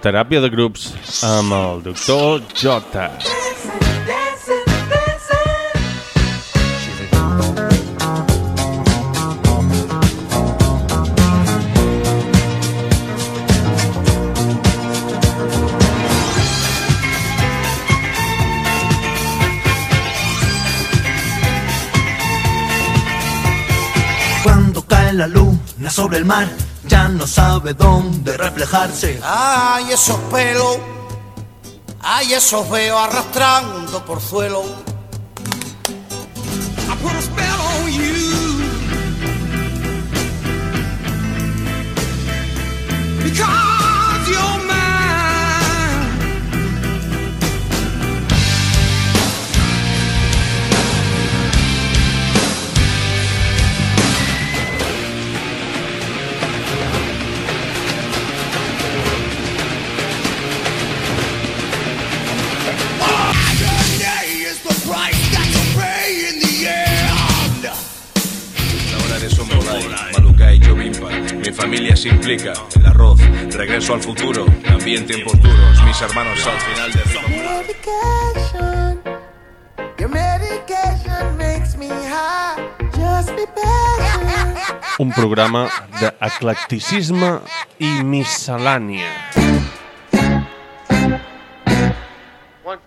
Teràpia de grups amb el doctor J. Cuando cae la luna sobre el mar, ya no sabe dónde reflejarse. Ay, esos pelos, ay, esos veo arrastrando por suelo. I put a spell on you. Because familia se implica. El arroz, regreso al futuro. También tiempos duros. Mis hermanos al final de medication. Your medication makes me high. Just be patient. Un programa d'eclecticisme i miscel·lània. One,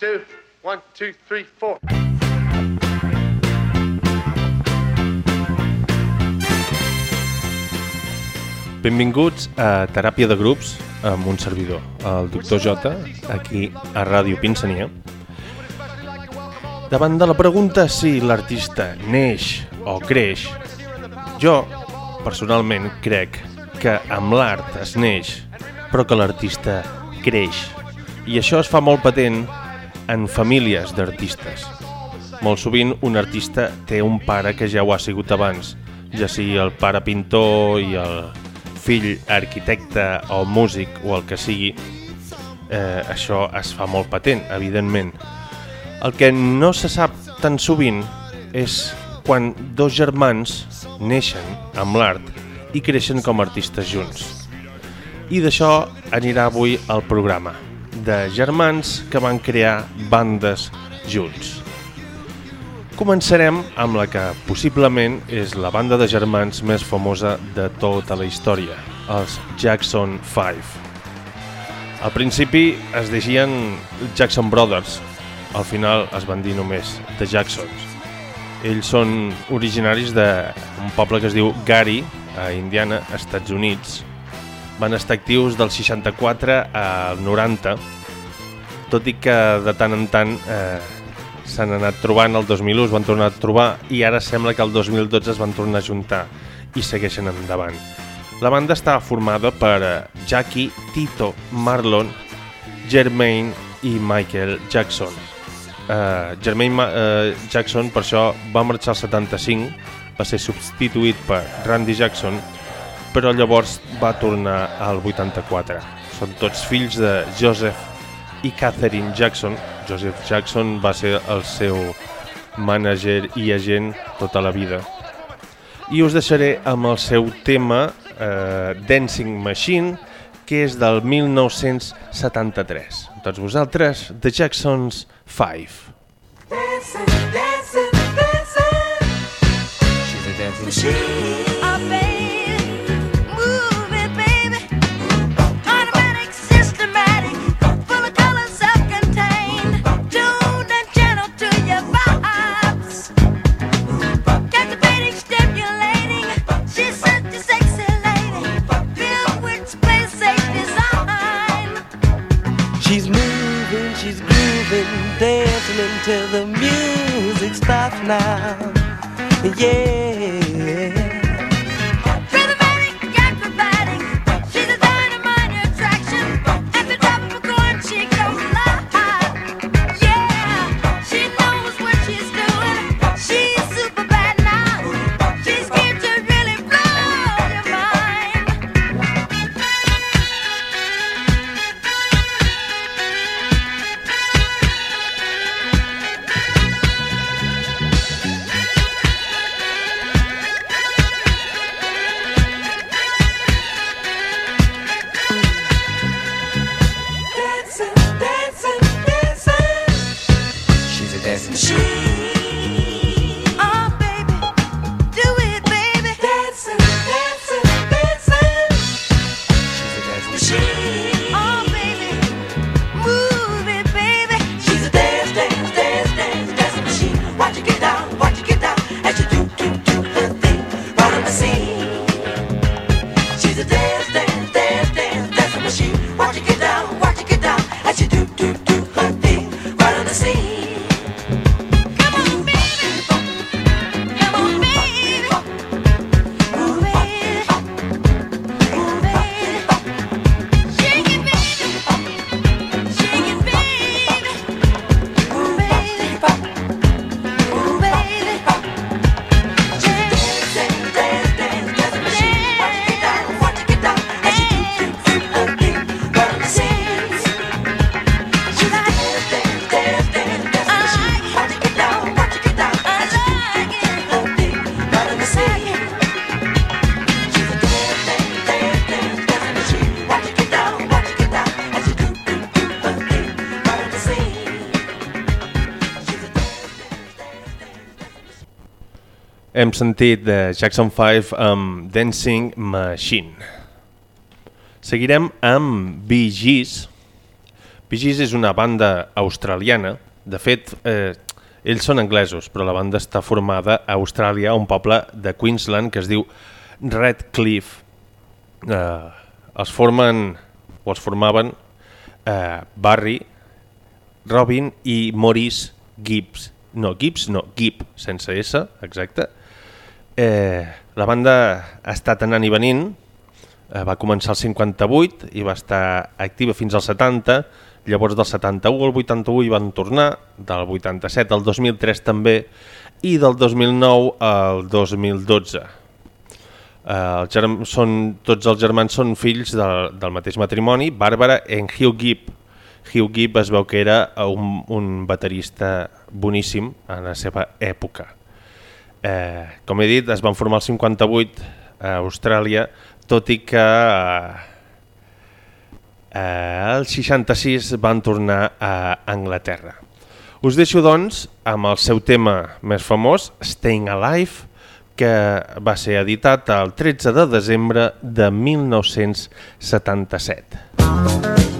two, one, two, three, four. Benvinguts a Teràpia de Grups amb un servidor, el doctor J, aquí a Ràdio Pinsania. Davant de la pregunta si l'artista neix o creix, jo personalment crec que amb l'art es neix, però que l'artista creix. I això es fa molt patent en famílies d'artistes. Molt sovint un artista té un pare que ja ho ha sigut abans, ja sigui el pare pintor i el fill arquitecte o músic o el que sigui, eh, això es fa molt patent, evidentment. El que no se sap tan sovint és quan dos germans neixen amb l'art i creixen com a artistes junts. I d'això anirà avui el programa, de germans que van crear bandes junts. Començarem amb la que possiblement és la banda de germans més famosa de tota la història, els Jackson 5. Al principi es deixien Jackson Brothers, al final es van dir només The Jacksons. Ells són originaris d'un poble que es diu Gary, a Indiana, Estats Units. Van estar actius del 64 al 90, tot i que de tant en tant eh, s'han anat trobant, el 2001 es van tornar a trobar i ara sembla que el 2012 es van tornar a juntar i segueixen endavant. La banda està formada per eh, Jackie, Tito, Marlon, Jermaine i Michael Jackson. Uh, Jermaine Ma uh, Jackson per això va marxar al 75, va ser substituït per Randy Jackson, però llavors va tornar al 84. Són tots fills de Joseph i Catherine Jackson. Joseph Jackson va ser el seu mànager i agent tota la vida. I us deixaré amb el seu tema eh, Dancing Machine, que és del 1973. Tots vosaltres, The Jacksons 5. Dancing, dancing, dancing. She's a dancing machine. Hem sentit de Jackson 5 amb Dancing Machine. Seguirem amb Bee Gees. Bee Gees és una banda australiana. De fet, eh, ells són anglesos, però la banda està formada a Austràlia, un poble de Queensland que es diu Redcliffe. Eh, els formen, o els formaven, eh, Barry, Robin i Maurice Gibbs. No, Gibbs, no, Gibb, sense S, exacte. Eh, la banda ha estat anant i venint, eh, va començar el 58 i va estar activa fins al 70, llavors del 71 al 81 hi van tornar, del 87 al 2003 també, i del 2009 al 2012. Eh, els són, tots els germans són fills del, del mateix matrimoni, Bàrbara en Hugh Gibb. Hugh Gibb es veu que era un, un baterista boníssim en la seva època. Eh, com he dit, es van formar el 58 a Austràlia, tot i que eh, eh, el 66 van tornar a Anglaterra. Us deixo, doncs, amb el seu tema més famós, Staying Alive, que va ser editat el 13 de desembre de 1977. Well,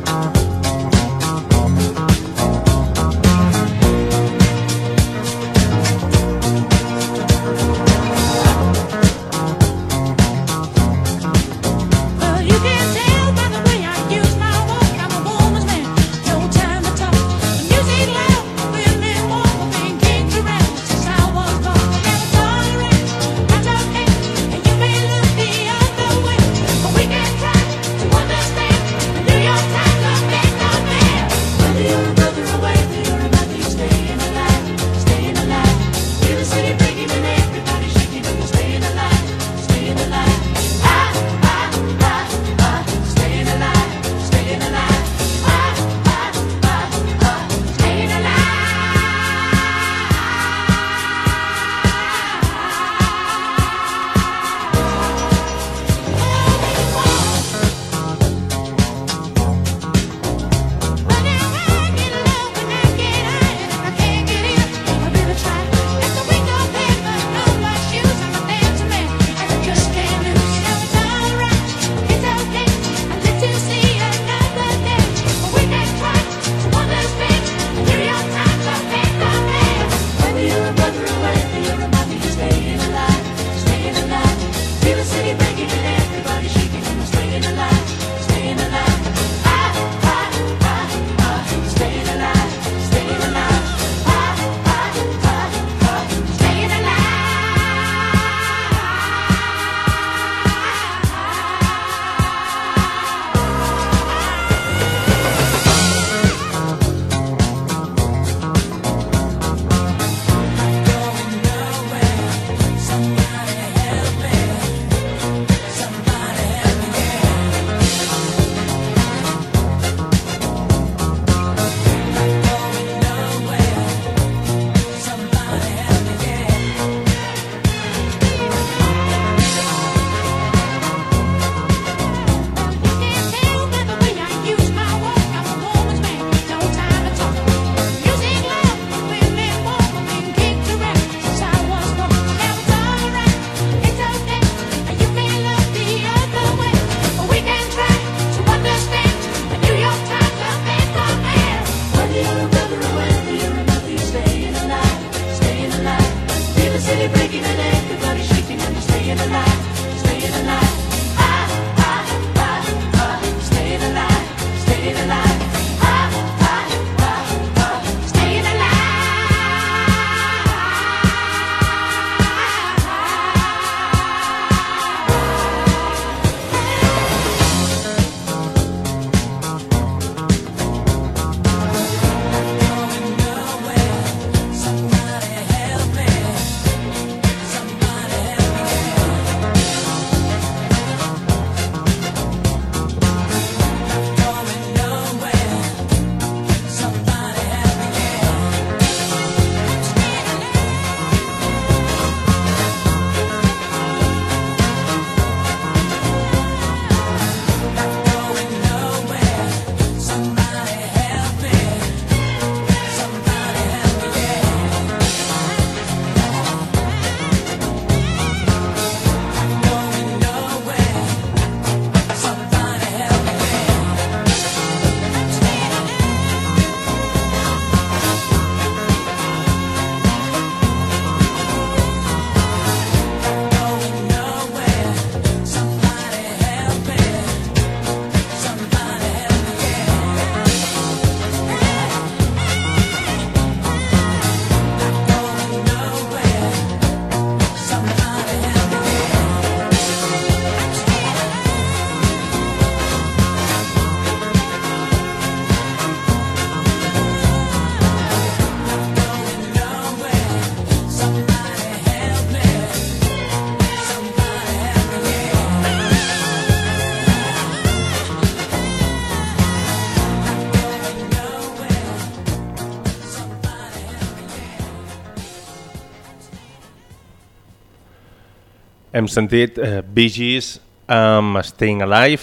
Hem sentit eh, Gees amb Staying Alive.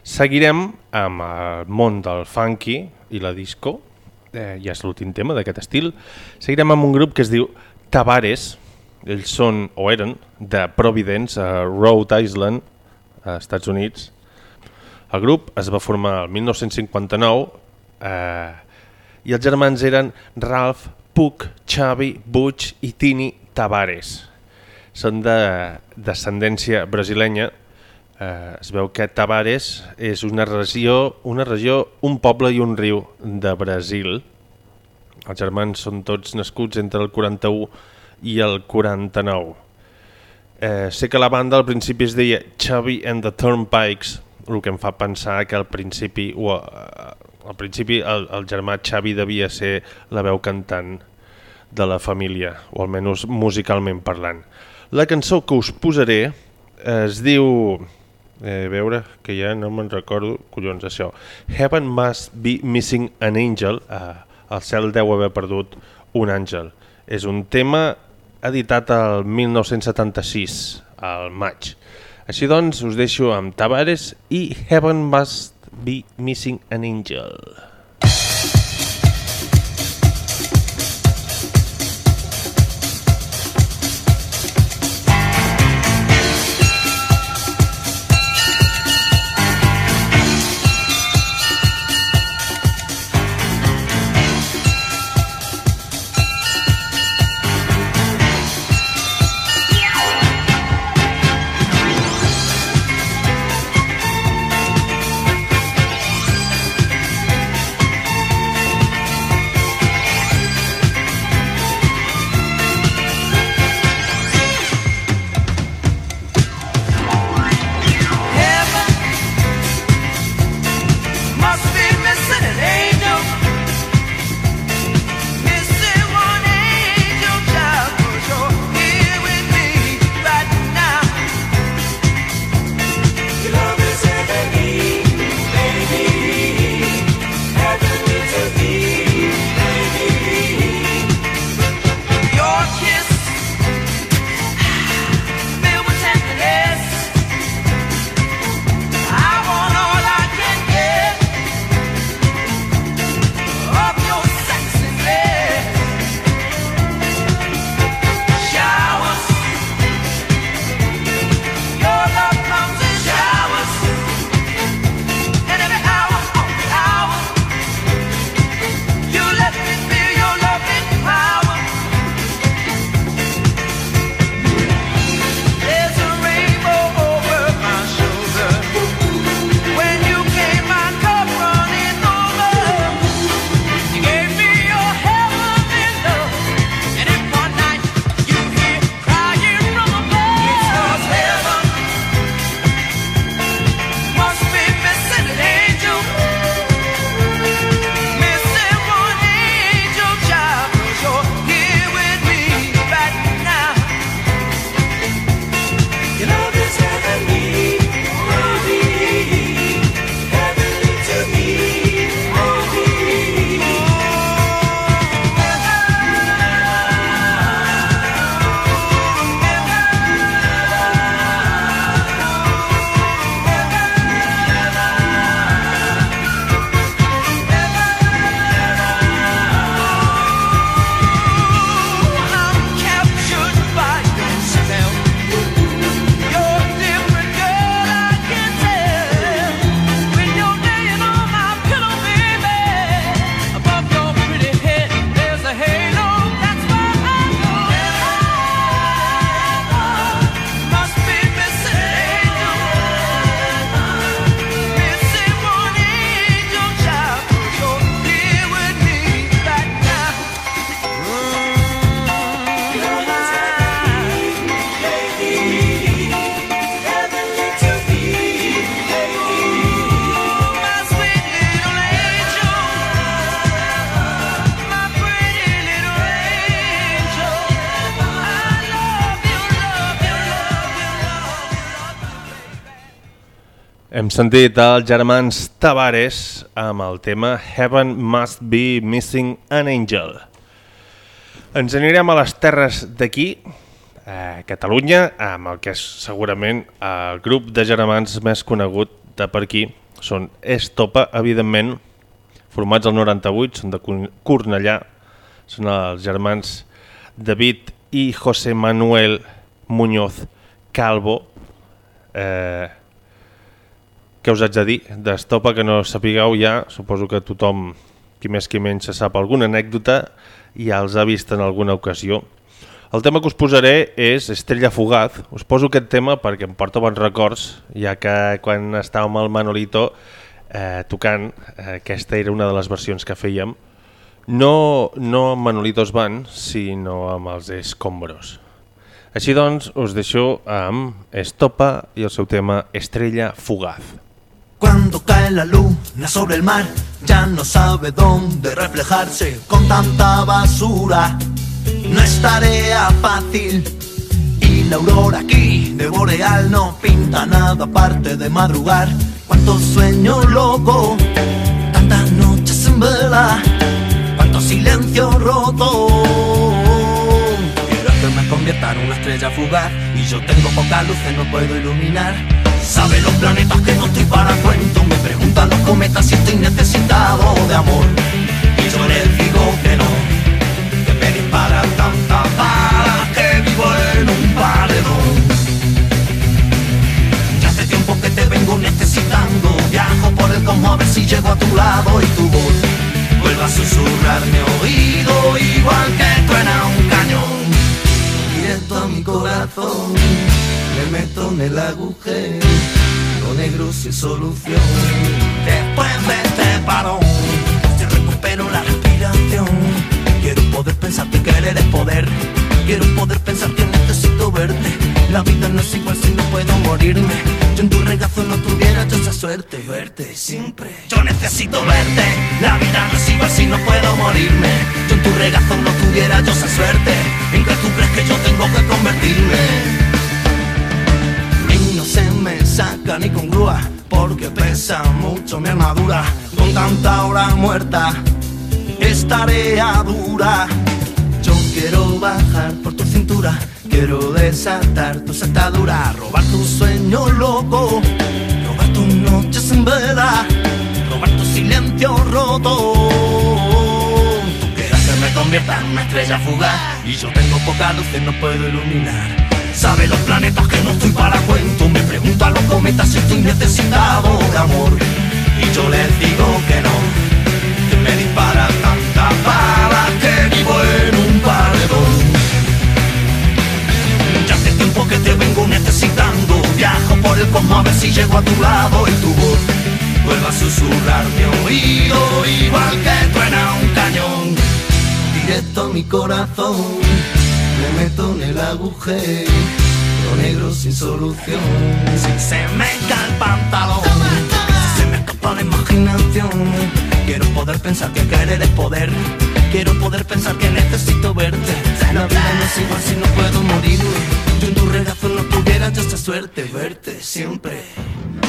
Seguirem amb el món del funky i la disco. Eh, ja és l'últim tema d'aquest estil. Seguirem amb un grup que es diu Tavares. Ells són, o eren, de Providence, a Rhode Island, a Estats Units. El grup es va formar el 1959 eh, i els germans eren Ralph, Puck, Xavi, Butch i Tini Tavares. Són de descendència brasilenya. Eh, es veu que Tavares és una regió, una regió, un poble i un riu de Brasil. Els germans són tots nascuts entre el 41 i el 49. Eh, sé que la banda al principi es deia Xavi and the Turnpikes, el que em fa pensar que al principi, o, eh, al principi el, el germà Xavi devia ser la veu cantant de la família, o almenys musicalment parlant. La cançó que us posaré es diu... Eh, a veure, que ja no me'n recordo, collons, això. Heaven must be missing an angel. Eh, el cel deu haver perdut un àngel. És un tema editat al 1976, al maig. Així doncs, us deixo amb Tavares i Heaven must be missing an angel. Sentit els germans Tavares amb el tema Heaven Must Be Missing an Angel. Ens anirem a les terres d'aquí, a Catalunya, amb el que és segurament el grup de germans més conegut de per aquí. Són Estopa, evidentment, formats al 98, són de Cor- Cornellà, són els germans David i José Manuel Muñoz Calvo. Eh, què us haig de dir? D'Estopa, que no sapigueu ja, suposo que tothom, qui més qui menys, se sap alguna anècdota i ja els ha vist en alguna ocasió. El tema que us posaré és Estrella Fugaz. Us poso aquest tema perquè em porta bons records, ja que quan estàvem el Manolito eh, tocant, eh, aquesta era una de les versions que fèiem, no, no amb Manolitos Band, sinó amb els Escombros. Així doncs, us deixo amb Estopa i el seu tema Estrella Fugaz. Cuando cae la luna sobre el mar, ya no sabe dónde reflejarse con tanta basura. No es tarea fácil. Y la aurora aquí de Boreal no pinta nada aparte de madrugar. Cuánto sueño loco, tantas noches en vela, cuánto silencio roto. Convierta en una estrella fugaz y yo tengo poca luz que no puedo iluminar. Sabe los planetas que no estoy para cuento, me preguntan los cometas si estoy necesitado de amor. Y yo les digo que no, que me disparan tantas balas que vivo en un paredón. Ya hace tiempo que te vengo necesitando, viajo por el cosmos a ver si llego a tu lado y tu voz vuelva a susurrarme oído igual que truena un cañón directo a mi corazón meto en el agujero lo negro sin solución después de este parón si recupero la respiración. Quiero poder pensar que querer es poder. Quiero poder pensar que necesito verte. La vida no es igual si no puedo morirme. Yo en tu regazo no tuviera yo esa suerte. Verte siempre. Yo necesito verte. La vida no es igual si no puedo morirme. Yo en tu regazo no tuviera yo esa suerte. En que tú crees que yo tengo que convertirme saca ni con grúa porque pesa mucho mi armadura. Con tanta hora muerta es tarea dura. Yo quiero bajar por tu cintura quiero desatar tus ataduras robar tu sueño loco robar tus noches en vela. Robar tu silencio roto. Me convierta en una estrella fugaz y yo tengo poca luz que no puedo iluminar Sabe los planetas que no estoy para cuento. Me pregunto a los cometas si estoy necesitado de amor. Y yo les digo que no me disparan tantas balas que vivo en un paredón. Ya hace tiempo que te vengo necesitando. Viajo por el cosmos a ver si llego a tu lado Y tu voz. Vuelva a susurrar mi oído Igual que truena un cañón. Directo a mi corazón meto en el agujero negro sin solución. Si se me cae el pantalón se me escapa la imaginación. Quiero poder pensar que querer es poder quiero poder pensar que necesito verte. La vida no es igual si no puedo morirme yo en tu regazo no tuviera yo esta suerte verte siempre.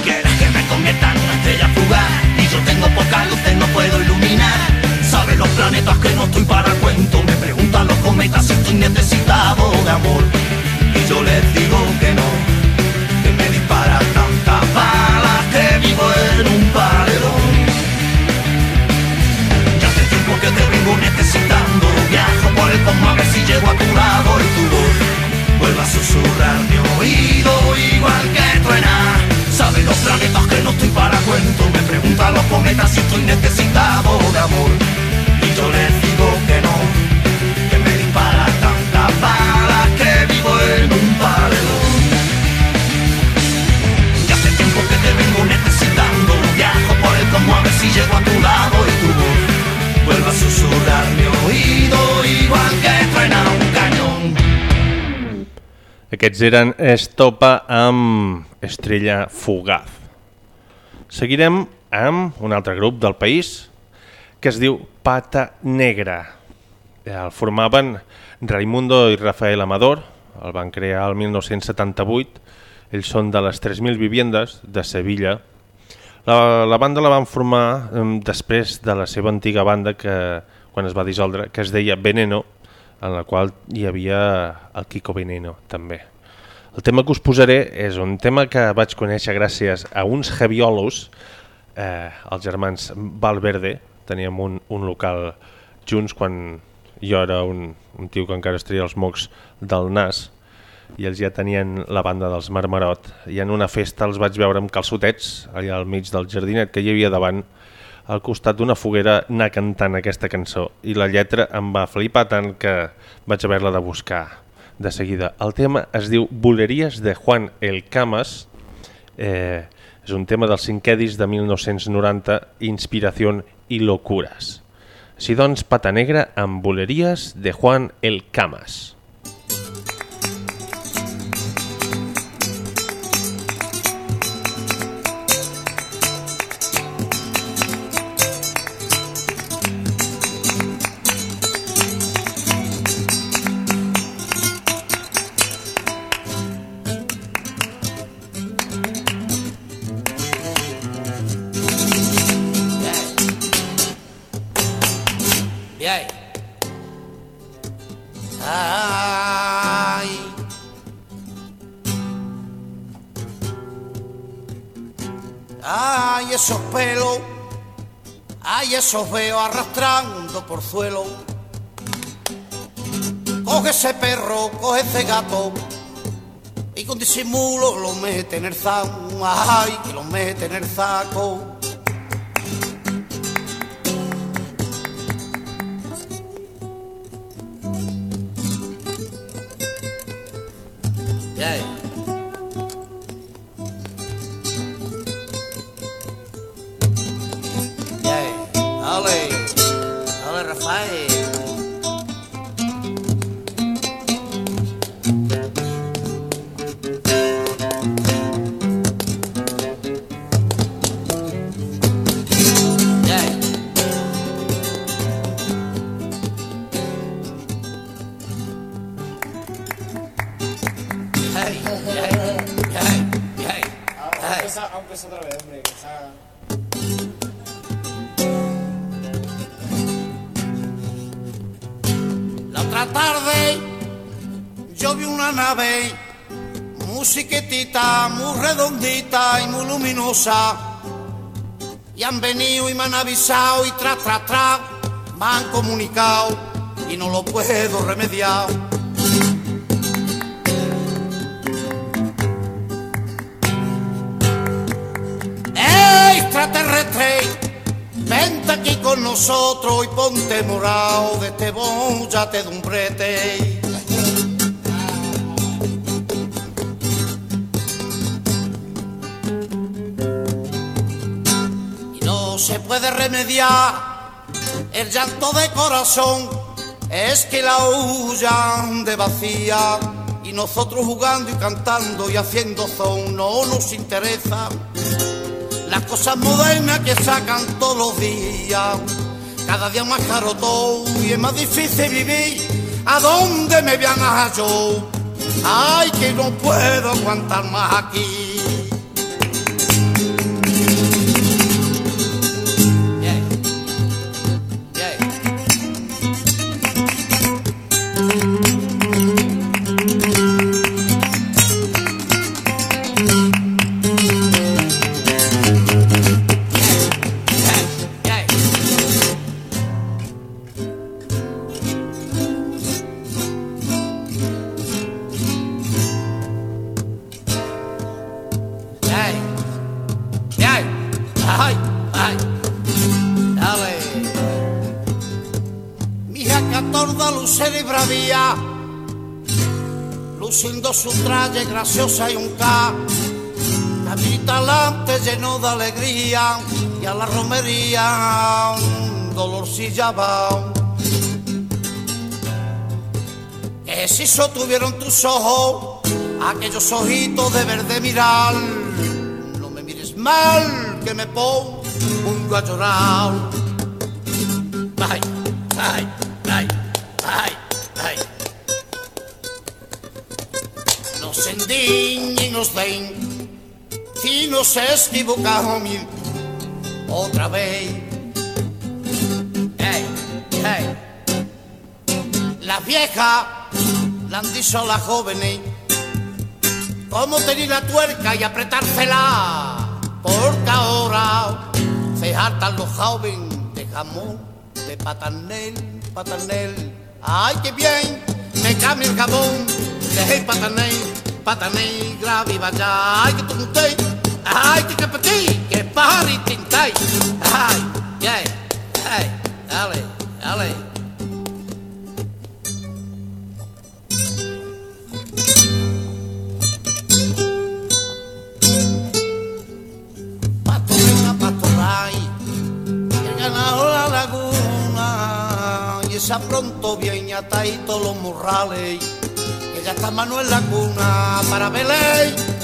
Quieres que me convierta en una estrella fugaz y yo tengo poca luz no puedo iluminar Sabe los planetas que no estoy para cuento. Me preguntan los cometas si estoy necesitado de amor. Y yo les digo que no Que me dispara tantas balas Que vivo en un paredón. Ya hace tiempo que te vengo necesitando. Viajo por el cosmos a ver si llego a tu lado Y tu voz vuelve a susurrar mi oído Igual que truena Sabe los planetas que no estoy para cuento. Me preguntan los cometas si estoy necesitado de amor. Y yo les Aquests eren Estopa amb Estrella Fugaz. Seguirem amb un altre grup del país que es diu Pata Negra. El formaven Raimundo i Rafael Amador, el van crear el 1978. Ells són de les 3.000 viviendes de Sevilla. La, la banda la van formar eh, després de la seva antiga banda que quan es va dissoldre, que es deia Veneno, en la qual hi havia el Kiko Veneno, també. El tema que us posaré és un tema que vaig conèixer gràcies a uns javiolos, eh, els germans Valverde, teníem un, un local junts quan jo era un, un tio que encara es tria els mocs del nas, i ells ja tenien la banda dels Marmarot i en una festa els vaig veure amb calçotets allà al mig del jardinet que hi havia davant al costat d'una foguera anar cantant aquesta cançó i la lletra em va flipar tant que vaig haver-la de buscar de seguida. El tema es diu Boleries de Juan El Camas eh, és un tema del cinquè disc de 1990 Inspiració i Locuras. Així doncs, Pata Negra amb Boleries de Juan El Camas. Ay, esos pelos. Ay, esos veo arrastrando por suelo. Coge ese perro, coge ese gato. Y con disimulo lo mete en el saco. Ay, que lo mete en el saco. Y han venido y me han avisado y tras, tras, tras me han comunicado y no lo puedo remediar. ¡Ey, extraterrestre! Vente aquí con nosotros y ponte morado de este bollate de un brete. Puede remediar el llanto de corazón, es que la huyan de vacía. Y nosotros jugando y cantando y haciendo son no nos interesa las cosas modernas que sacan todos los días. Cada día más caro todo y es más difícil vivir. ¿A dónde me voy a yo? Ay, que no puedo aguantar más aquí. Traje graciosa y un K. Camita alante lleno de alegría y a la romería dolorcilla va. Que si sostuvieron tus ojos, aquellos ojitos de verde mirar. No me mires mal, que me pongo a llorar. Ay, nos equivocamos mil otra vez. Hey, hey. Las viejas le han dicho a las jóvenes cómo tener la tuerca y apretársela. Porque ahora se hartan los jóvenes de jamón, de patanel, patanel. Ay, qué bien, me cambio el jabón, de patanel, patanel, grave y vaya. Ay, que tonte, ay, que capetí, que pari tintay. Ay, yeah, ay, dale, dale. Pastorina, pastoray, el ganado la laguna, y esa pronto viene atadito los morrales, que ya está mano en la cuna para Belén.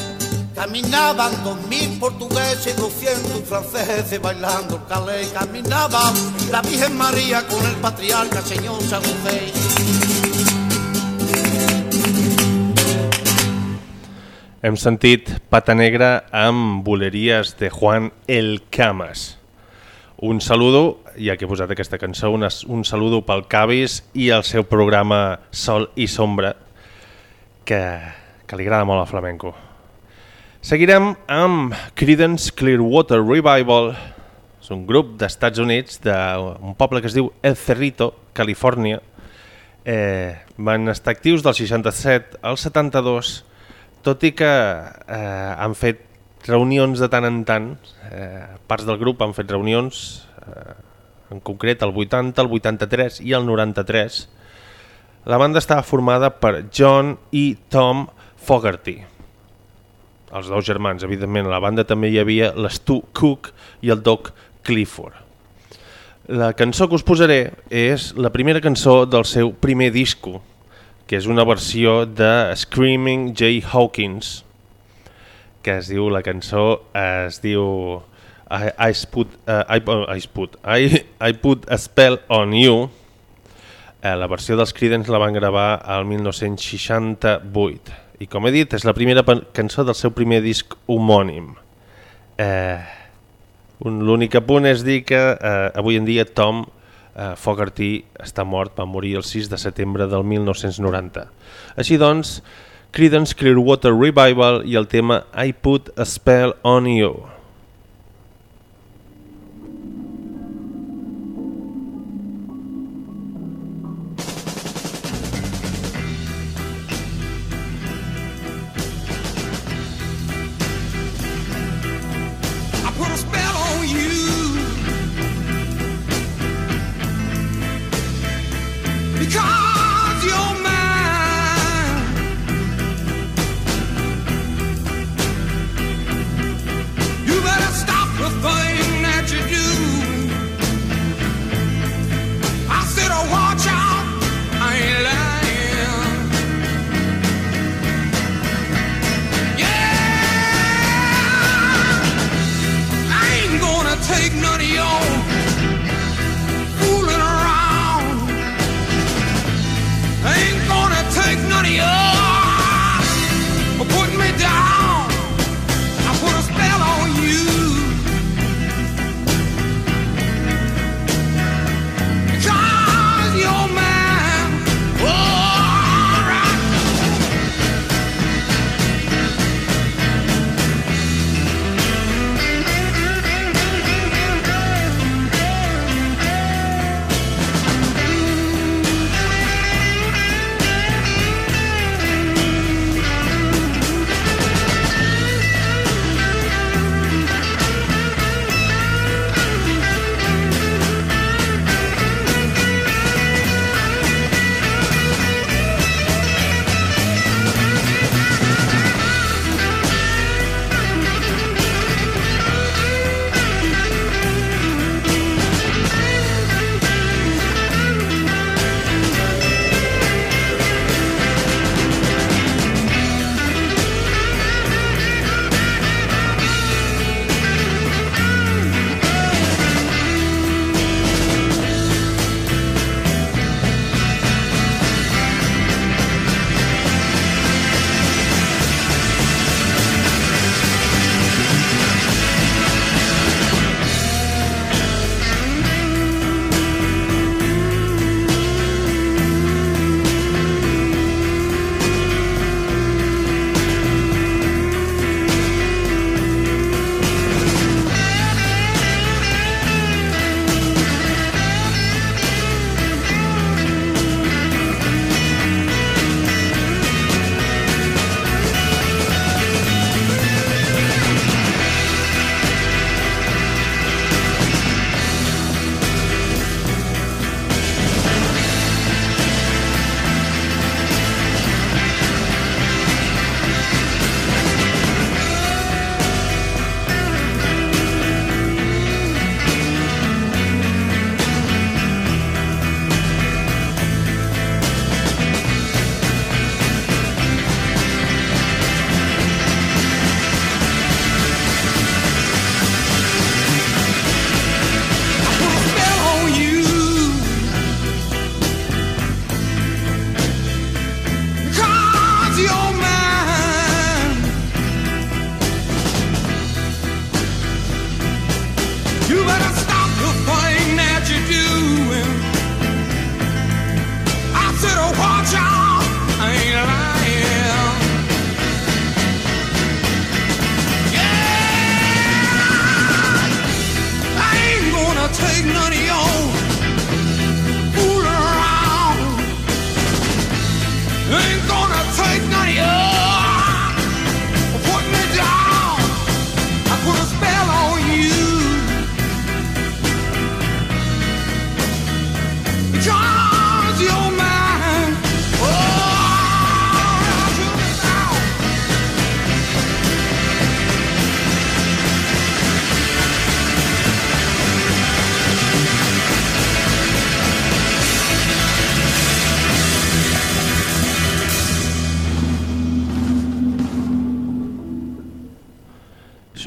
Caminaban dos mil portugueses, doscientos franceses bailando calé. Caminaba la Virgen María con el patriarca señor San José. Hem sentit Pata Negra amb boleries de Juan El Camas. Un saludo, ja que he posat aquesta cançó, un, un saludo pel Cavis i el seu programa Sol i Sombra, que, que li agrada molt al flamenco. Seguirem amb Creedence Clearwater Revival. És un grup d'Estats Units, d'un poble que es diu El Cerrito, Califòrnia. Eh, van estar actius del 67 al 72, tot i que eh, han fet reunions de tant en tant, eh, parts del grup han fet reunions, eh, en concret el 80, el 83 i el 93. La banda estava formada per John i Tom Fogerty, els dos germans, evidentment. A la banda també hi havia l'Stu Cook i el Doc Clifford. La cançó que us posaré és la primera cançó del seu primer disco, que és una versió de Screaming Jay Hawkins, que es diu, la cançó es diu I, I, put, uh, I, I, put, I, I put a spell on you. Eh, la versió dels Creedence la van gravar al 1968 i com he dit és la primera cançó del seu primer disc homònim. Eh, L'únic apunt és dir que eh, avui en dia Tom eh, Fogerty està mort, va morir el 6 de setembre del 1990. Així doncs, Creedence Clearwater Revival i el tema I Put a Spell on You.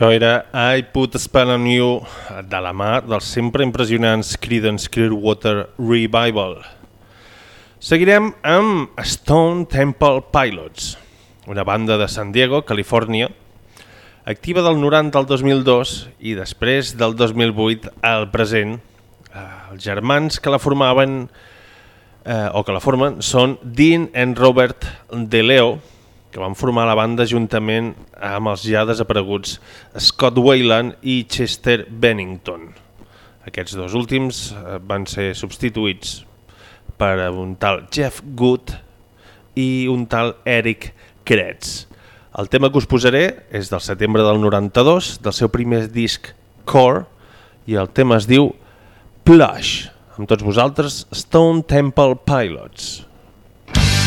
Això era I Put a Spell on You de la mà dels sempre impressionants Creedence Clearwater Revival. Seguirem amb Stone Temple Pilots, una banda de San Diego, Califòrnia, activa del 90 al 2002 i després del 2008 al present. Eh, Els germans que la formaven eh, o que la formen són Dean and Robert De Leo, que van formar la banda juntament amb els ja desapareguts Scott Wayland i Chester Bennington. Aquests dos últims eh, van ser substituïts per un tal Jeff Good i un tal Eric Kretz. El tema que us posaré és del setembre del 92, del seu primer disc Core, i el tema es diu Plush. Amb tots vosaltres, Stone Temple Pilots. And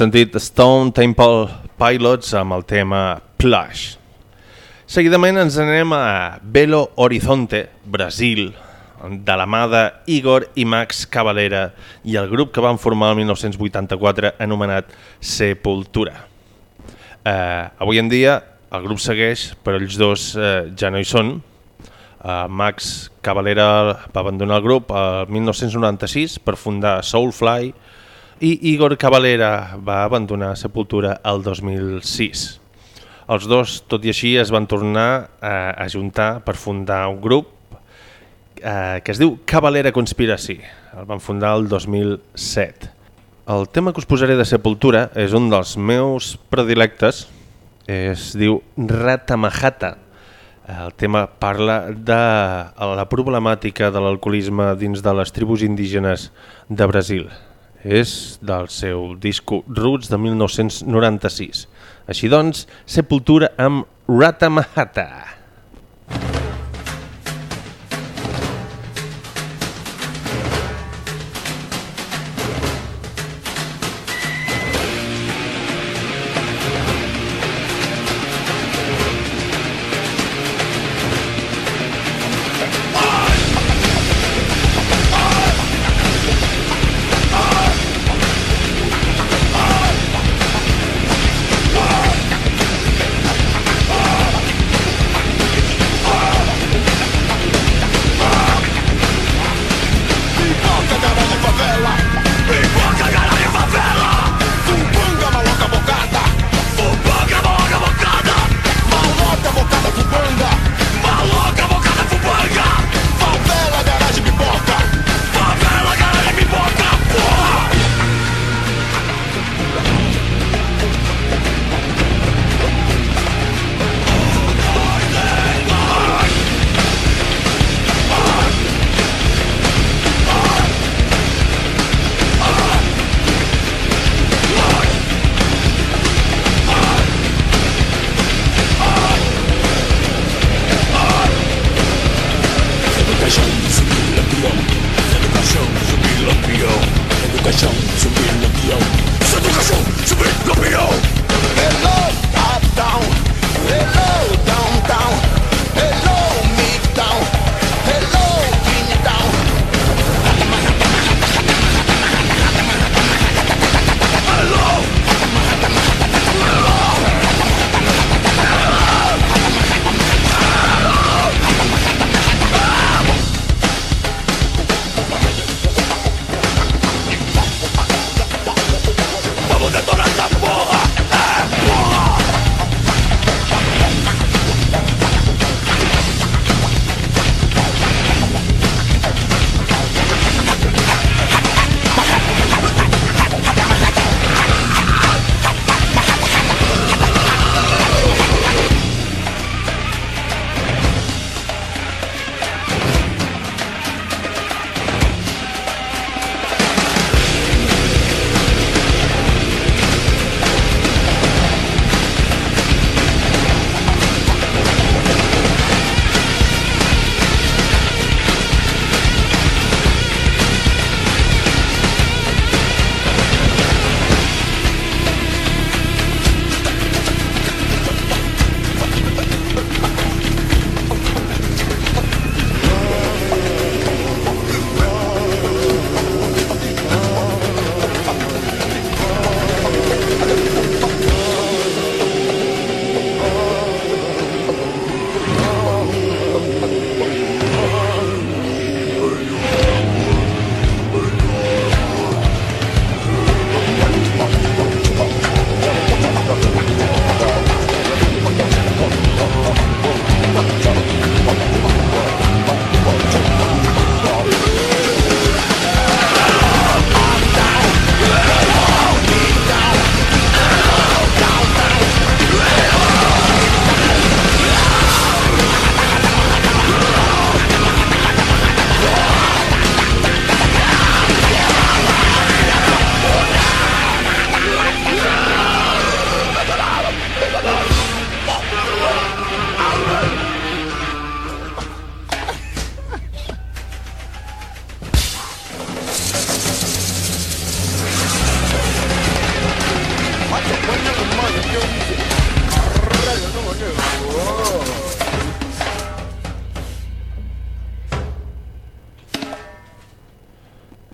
sentit Stone Temple Pilots amb el tema Plush. Seguidament ens anem a Belo Horizonte, Brasil, de la mà Igor i Max Cavalera i el grup que van formar el 1984 anomenat Sepultura. Eh, avui en dia el grup segueix, però ells dos eh, ja no hi són. Eh, Max Cavalera va abandonar el grup el 1996 per fundar Soulfly i Igor Cavalera va abandonar Sepultura el 2006. Els dos, tot i així, es van tornar eh, a juntar per fundar un grup eh, que es diu Cavalera Conspiracy. El van fundar el 2007. El tema que us posaré de Sepultura és un dels meus predilectes, es diu Ratamahata. El tema parla de la problemàtica de l'alcoholisme dins de les tribus indígenes de Brasil. És del seu disco Roots de 1996. Així doncs, Sepultura amb Ratamahata.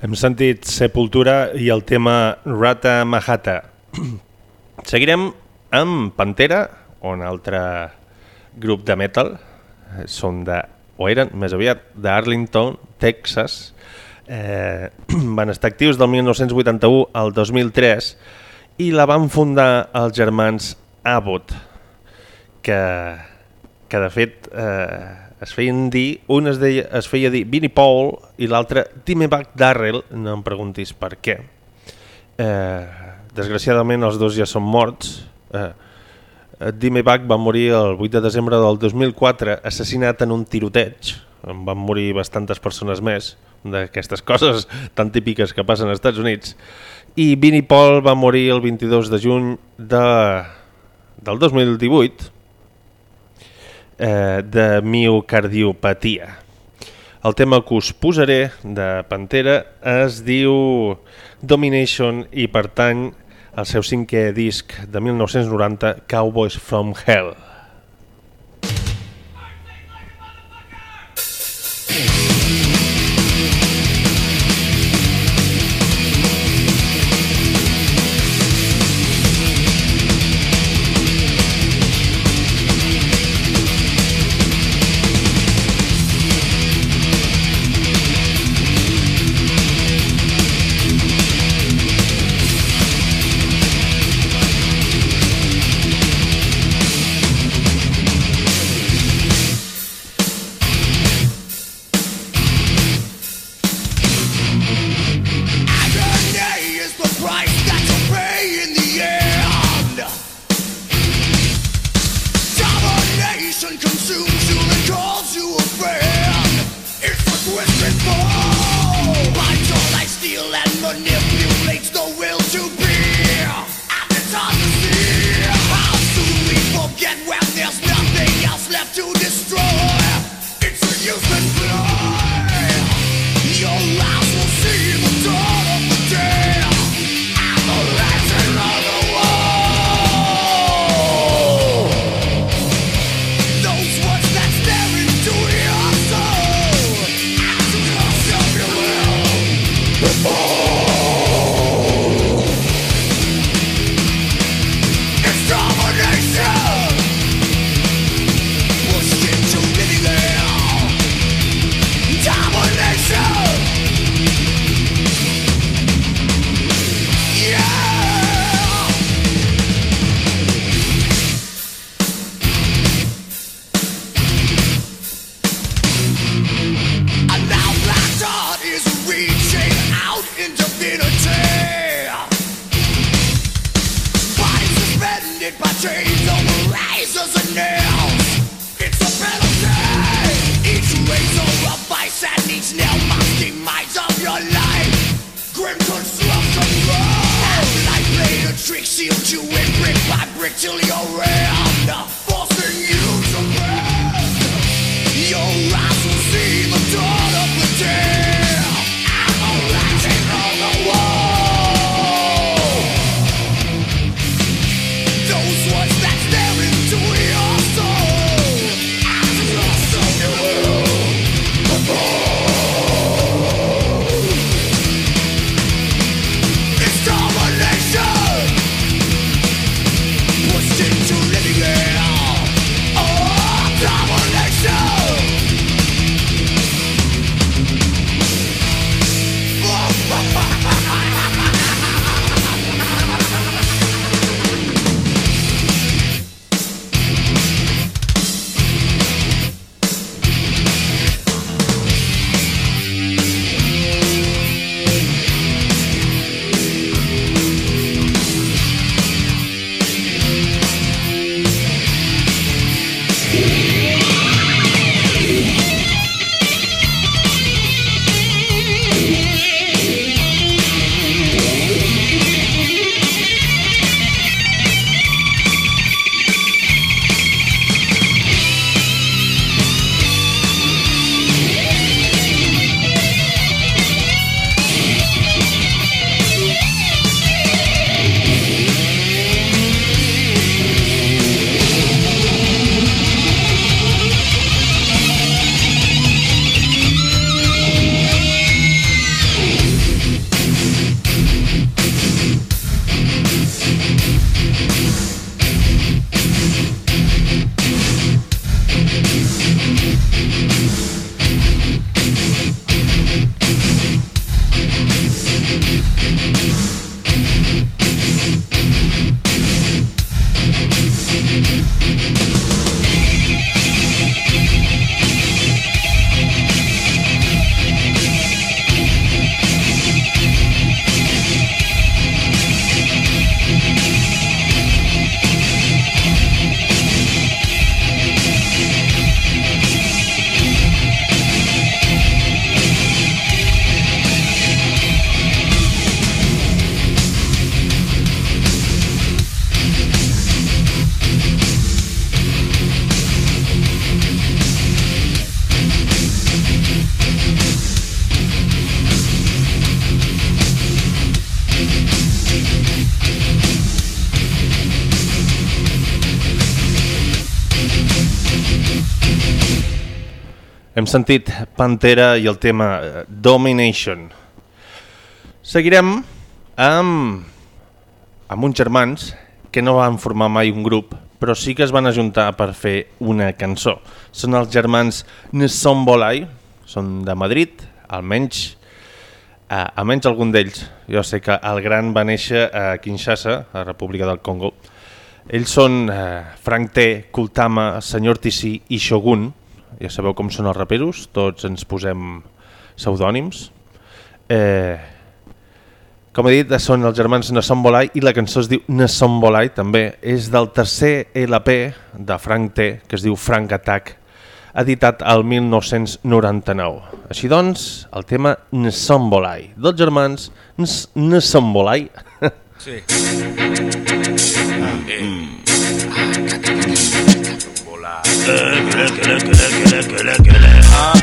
Hem sentit Sepultura i el tema Rata Mahata. Seguirem amb Pantera, un altre grup de metal. Són de, o eren més aviat, d'Arlington, Texas. Eh, van estar actius del 1981 al 2003 i la van fundar els germans Abbott, que, que de fet eh, es feien dir, un es, deia, es feia dir Vinnie Paul i l'altre Dimebag Darrell, no em preguntis per què. Eh, desgraciadament els dos ja són morts. Eh, Dimebag va morir el 8 de desembre del 2004 assassinat en un tiroteig. En van morir bastantes persones més d'aquestes coses tan típiques que passen als Estats Units. I Vinnie Paul va morir el 22 de juny de, del 2018 eh, de miocardiopatia. El tema que us posaré de Pantera es diu Domination i pertany al seu cinquè disc de 1990, Cowboys from Hell. Hem sentit Pantera i el tema eh, Domination. Seguirem amb, amb uns germans que no van formar mai un grup, però sí que es van ajuntar per fer una cançó. Són els germans Nsombolai, són de Madrid, almenys, eh, almenys algun d'ells. Jo sé que el gran va néixer a Kinshasa, a la República del Congo. Ells són eh, Frank T, Kultama, Senyor TC i Shogun. Ja sabeu com són els raperos, tots ens posem pseudònims. Eh, com he dit, són els germans Nassombolai i la cançó es diu Nassombolai també. És del tercer LP de Frank T, que es diu Frank Attack, editat al 1999. Així doncs, el tema Nassombolai, dels germans Ns- Nassombolai. Sí. look, look, look, look, look, look, look, look.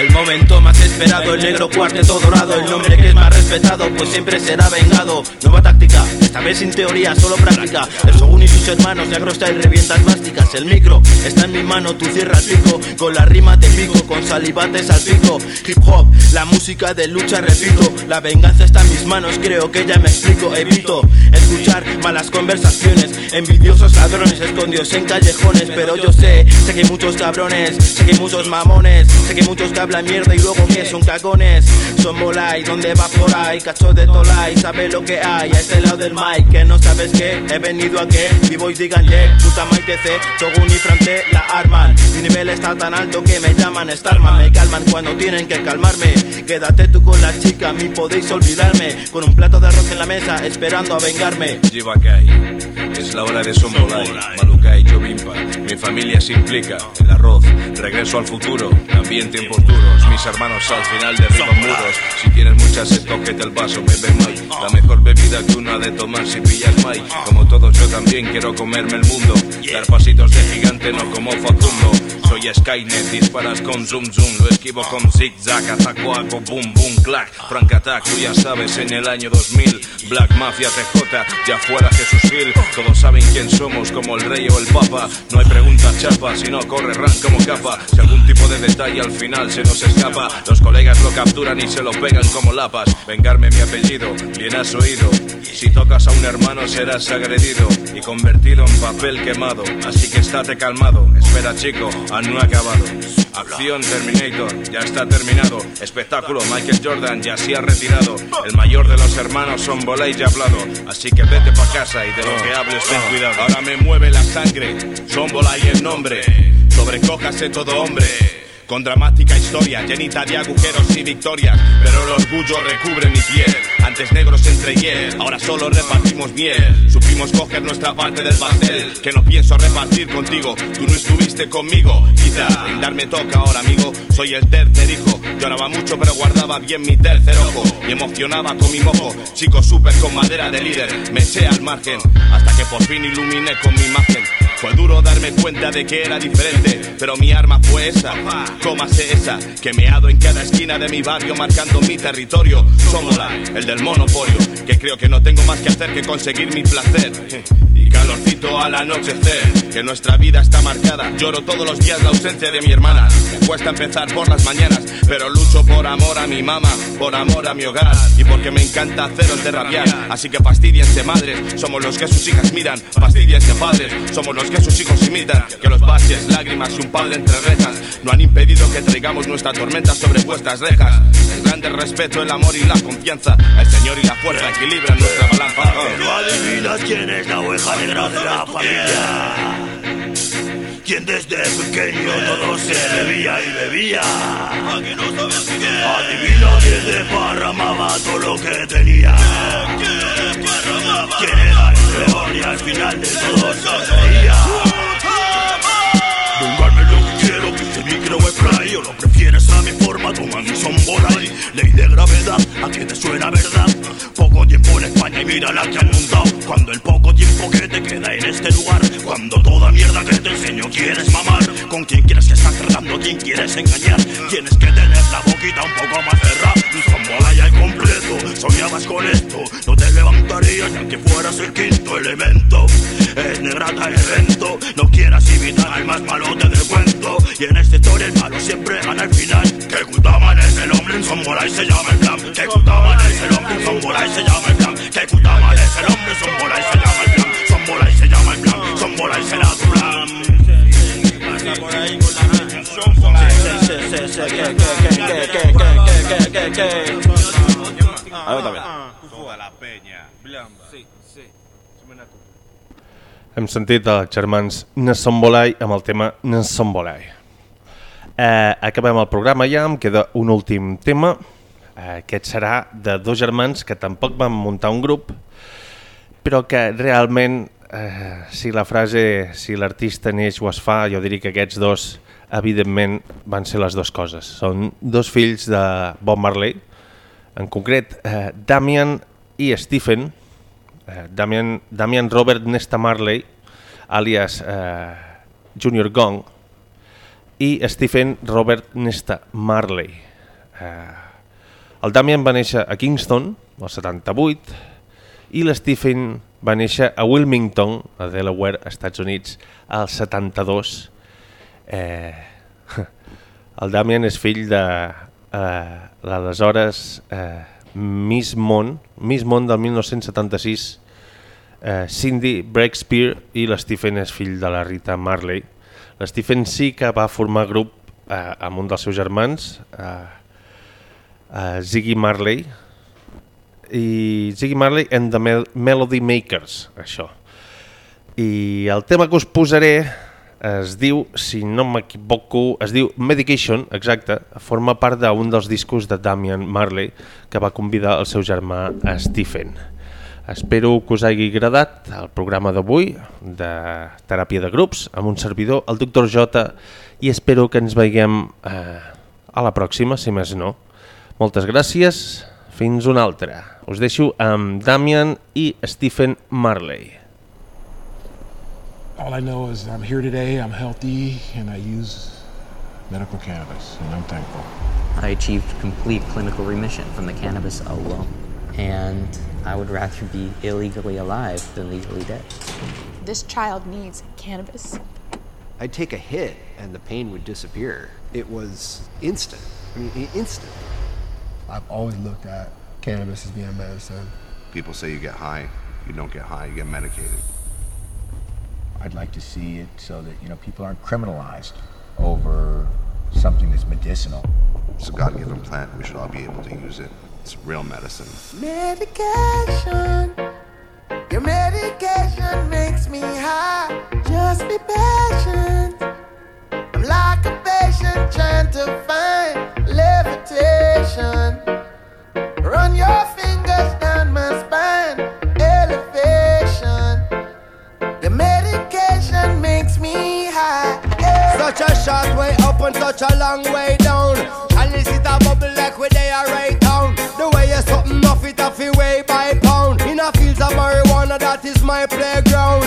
El momento más esperado, el negro cuarteto dorado, el nombre que es más respetado, pues siempre será vengado. Nueva táctica, esta vez sin teoría, solo práctica. El Shogun y sus hermanos, negro style, revientas básicas. El micro está en mi mano, tú cierra el pico, con la rima te pico, con salivates al pico. Hip hop, la música de lucha, repito, la venganza está en mis manos, creo que ya me explico. Evito escuchar malas conversaciones, envidiosos ladrones escondidos en callejones, pero yo sé, sé que hay muchos cabrones, sé que hay muchos mamones, sé que hay muchos que hablan mierda y luego que son cagones. Son molay, donde va por ahí, cacho de tolai, sabe lo que hay, a este lado del mic, que no sabes qué, he venido a qué, y boys digan yeah, puta Mike C, Shogun y Frante la arman, mi nivel está tan alto que me llaman Starman, me calman cuando tienen que calmarme, quédate tú con la chica, a mí podéis olvidarme, con un plato de arroz en la mesa, esperando a vengarme. Jibakai. Es la hora de Sombolai, Malukai, Jovimpa. Mi familia se implica. El arroz, regreso al futuro. También tiempos Mis hermanos al final derriban muros. Si tienes mucha sed, cógete el vaso, bebe mai. La mejor bebida que una de tomar si pillas mai. Como todos, yo también quiero comerme el mundo. Dar pasitos de gigante, no como Facundo. Soy Skynet, disparas con zoom zoom, lo esquivo con zigzag, ataco hago boom boom clack, Frank Attack, tú ya sabes, en el año 2000, Black Mafia TJ, ya fuera Jesús Gil, todos saben quién somos, como el rey o el papa, no hay pregunta chapa, si no corre ran como capa, si algún tipo de detalle al final se nos escapa, los colegas lo capturan y se lo pegan como lapas, vengarme mi apellido, bien has oído, si tocas a un hermano serás agredido y convertido en papel quemado, así que estate calmado, espera chico, aún no ha acabado. Acción Terminator, ya está terminado. Espectáculo Michael Jordan ya se ha retirado. El mayor de los hermanos son Bolay ya hablado. Así que vete pa' casa y de lo que hables ten cuidado. Ahora me mueve la sangre, son Bolay el nombre. Sobrecójase todo hombre. Con dramática historia, llenita de agujeros y victorias. Pero el orgullo recubre mi piel. Antes negros entre hiel, ahora solo repartimos miel. Supimos coger nuestra parte del pastel. Que no pienso repartir contigo, tú no estuviste conmigo. Quizá brindarme toca ahora, amigo. Soy el tercer hijo. Lloraba mucho, pero guardaba bien mi tercer ojo. Y emocionaba con mi mojo. Chico súper con madera de líder. Me eché al margen. Hasta que por fin iluminé con mi imagen. Fue duro darme cuenta de que era diferente, pero mi arma fue esa, cómase esa, que meado en cada esquina de mi barrio marcando mi territorio. Somos el del monopolio, que creo que no tengo más que hacer que conseguir mi placer. Y calorcito al anochecer, que nuestra vida está marcada. Lloro todos los días la ausencia de mi hermana. Me cuesta empezar por las mañanas, pero lucho por amor a mi mamá, por amor a mi hogar y porque me encanta haceros de rabiar. Así que fastidiense madres, somos los que sus hijas miran. Fastidiense padres, somos los que sus hijos imitan. Que los baches, lágrimas y un padre entre rejas no han impedido que traigamos nuestra tormenta sobre vuestras rejas. El grande respeto, el amor y la confianza. El Señor y la fuerza equilibran nuestra balanza. Pero adivinas quién es la oveja negra de la familia. Quien desde pequeño todo se bebía y bebía. Adivina quién desparramaba todo lo que tenía. Quién era el peor y al final de todo se reía. Vengarme lo que quiero, este micro es fly O lo prefieres a mi forma, toman son bolay Ley de gravedad, a te suena verdad Poco tiempo en España y mira la que han montado Cuando el poco tiempo que te queda en este lugar Cuando toda mierda que te enseño quieres mamar con quién quieres que estás tratando, quién quieres engañar. Tienes que tener la boquita un poco más cerrada. Son ya completo, soñabas con esto. No te levantarías ya que fueras el quinto elemento. Es negrata el evento, no quieras imitar al más malo te del cuento. Y en esta historia el malo siempre gana al final. Que Kutaman es el hombre en Sombola samurái se llama el plan, que Kutama es el hombre, samurái se llama el plan, que Kutama es el hombre, samurái se llama el plan, samurái se llama el plan, samurái será se plan. A ver, también. Toda la peña, blanda. Sí, sí. Hem sentit els germans Nassombolai amb el tema Nassombolai. Eh, acabem el programa ja, em queda un últim tema. Eh, aquest serà de dos germans que tampoc van muntar un grup, però que realment, eh, si la frase, si l'artista neix o es fa, jo diria que aquests dos, evidentment, van ser les dues coses. Són dos fills de Bob Marley, en concret, eh, Damian i Stephen, eh, Damian, Damian Robert Nesta Marley, alias eh, Junior Gong, i Stephen Robert Nesta Marley. Eh, el Damian va néixer a Kingston, el 78, i l'Stephen va néixer a Wilmington, a Delaware, Estats Units, al 72. Eh, el Damian és fill de eh, l'aleshores eh, Miss Món, Miss Món del 1976, eh, Cindy Breakspear i l'Stephen és fill de la Rita Marley. L'Stephen sí que va formar grup eh, amb un dels seus germans, eh, eh, Ziggy Marley, i Ziggy Marley and the Mel Melody Makers, això. I el tema que us posaré es diu, si no m'equivoco, es diu Medication, exacte, forma part d'un dels discos de Damian Marley que va convidar el seu germà Stephen. Espero que us hagi agradat el programa d'avui de teràpia de grups amb un servidor, el Dr. J, i espero que ens veiem eh, a la pròxima, si més no. Moltes gràcies, fins una altra. Us deixo amb Damian i Stephen Marley. All I know is I'm here today, I'm healthy, and I use medical cannabis, and I'm thankful. I achieved complete clinical remission from the cannabis alone. And I would rather be illegally alive than legally dead. This child needs cannabis. I'd take a hit and the pain would disappear. It was instant. I mean, instant. I've always looked at cannabis as being medicine. People say you get high. You don't get high, you get medicated. I'd like to see it so that you know people aren't criminalized over something that's medicinal. It's a God given plant. We should all be able to use it. It's real medicine. Medication. Your medication makes me high. Just be patient. I'm like a patient trying to find levitation. Run your fingers down my spine. Elevation. Your medication makes me high. Such a short way up and such a long way down. And is it a bubble like where they are right you something off it off way by pound. In a fields of marijuana, that is my playground.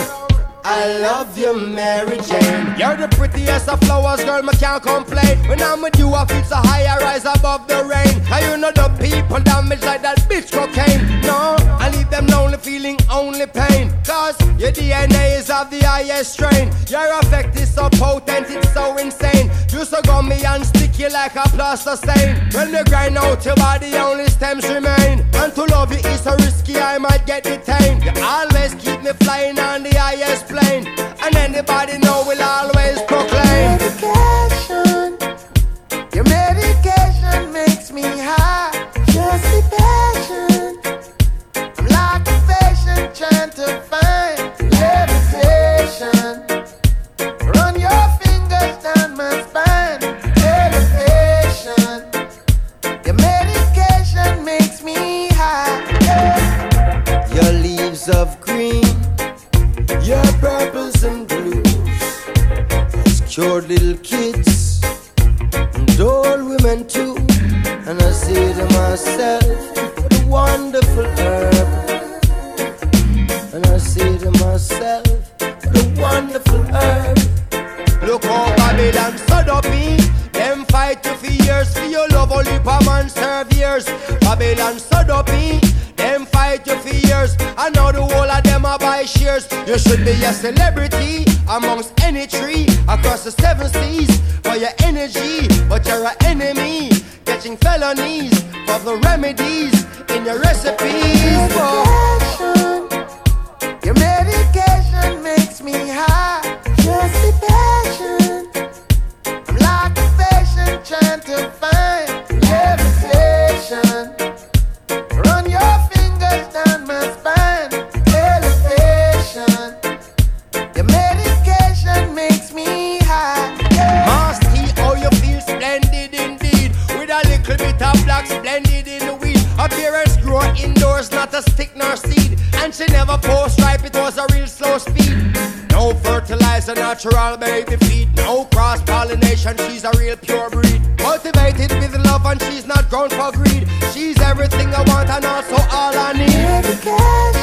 I love you, Mary Jane. You're the prettiest of flowers, girl, me can't complain. When I'm with you, I feel so high, I rise above the rain. And you know the people damage like that bitch cocaine. No, I leave them lonely, feeling only pain. Cause your DNA is of the highest strain. Your effect is so potent, it's so insane. You so gummy and sticky like a plaster stain. When you grind out your body, only stems remain. And to love you is so risky, I might get detained. You always keep me flying on the highest plane. And anybody know will always leaves of green, your purples and blues, has cured little kids and old women too. And I say to myself, what a wonderful herb. And I say to myself, what a wonderful herb. Look how Babylon fight you for years. For your love, only per man serve years. Babylon them fight you for know the whole of them are buy shares. You should be a celebrity amongst any tree across the seven seas for your energy. But you're an enemy, catching felonies for the remedies in your recipes. Fertilizer, natural baby feed. No cross pollination, she's a real pure breed. Motivated with love, and she's not grown for greed. She's everything I want and also all I need.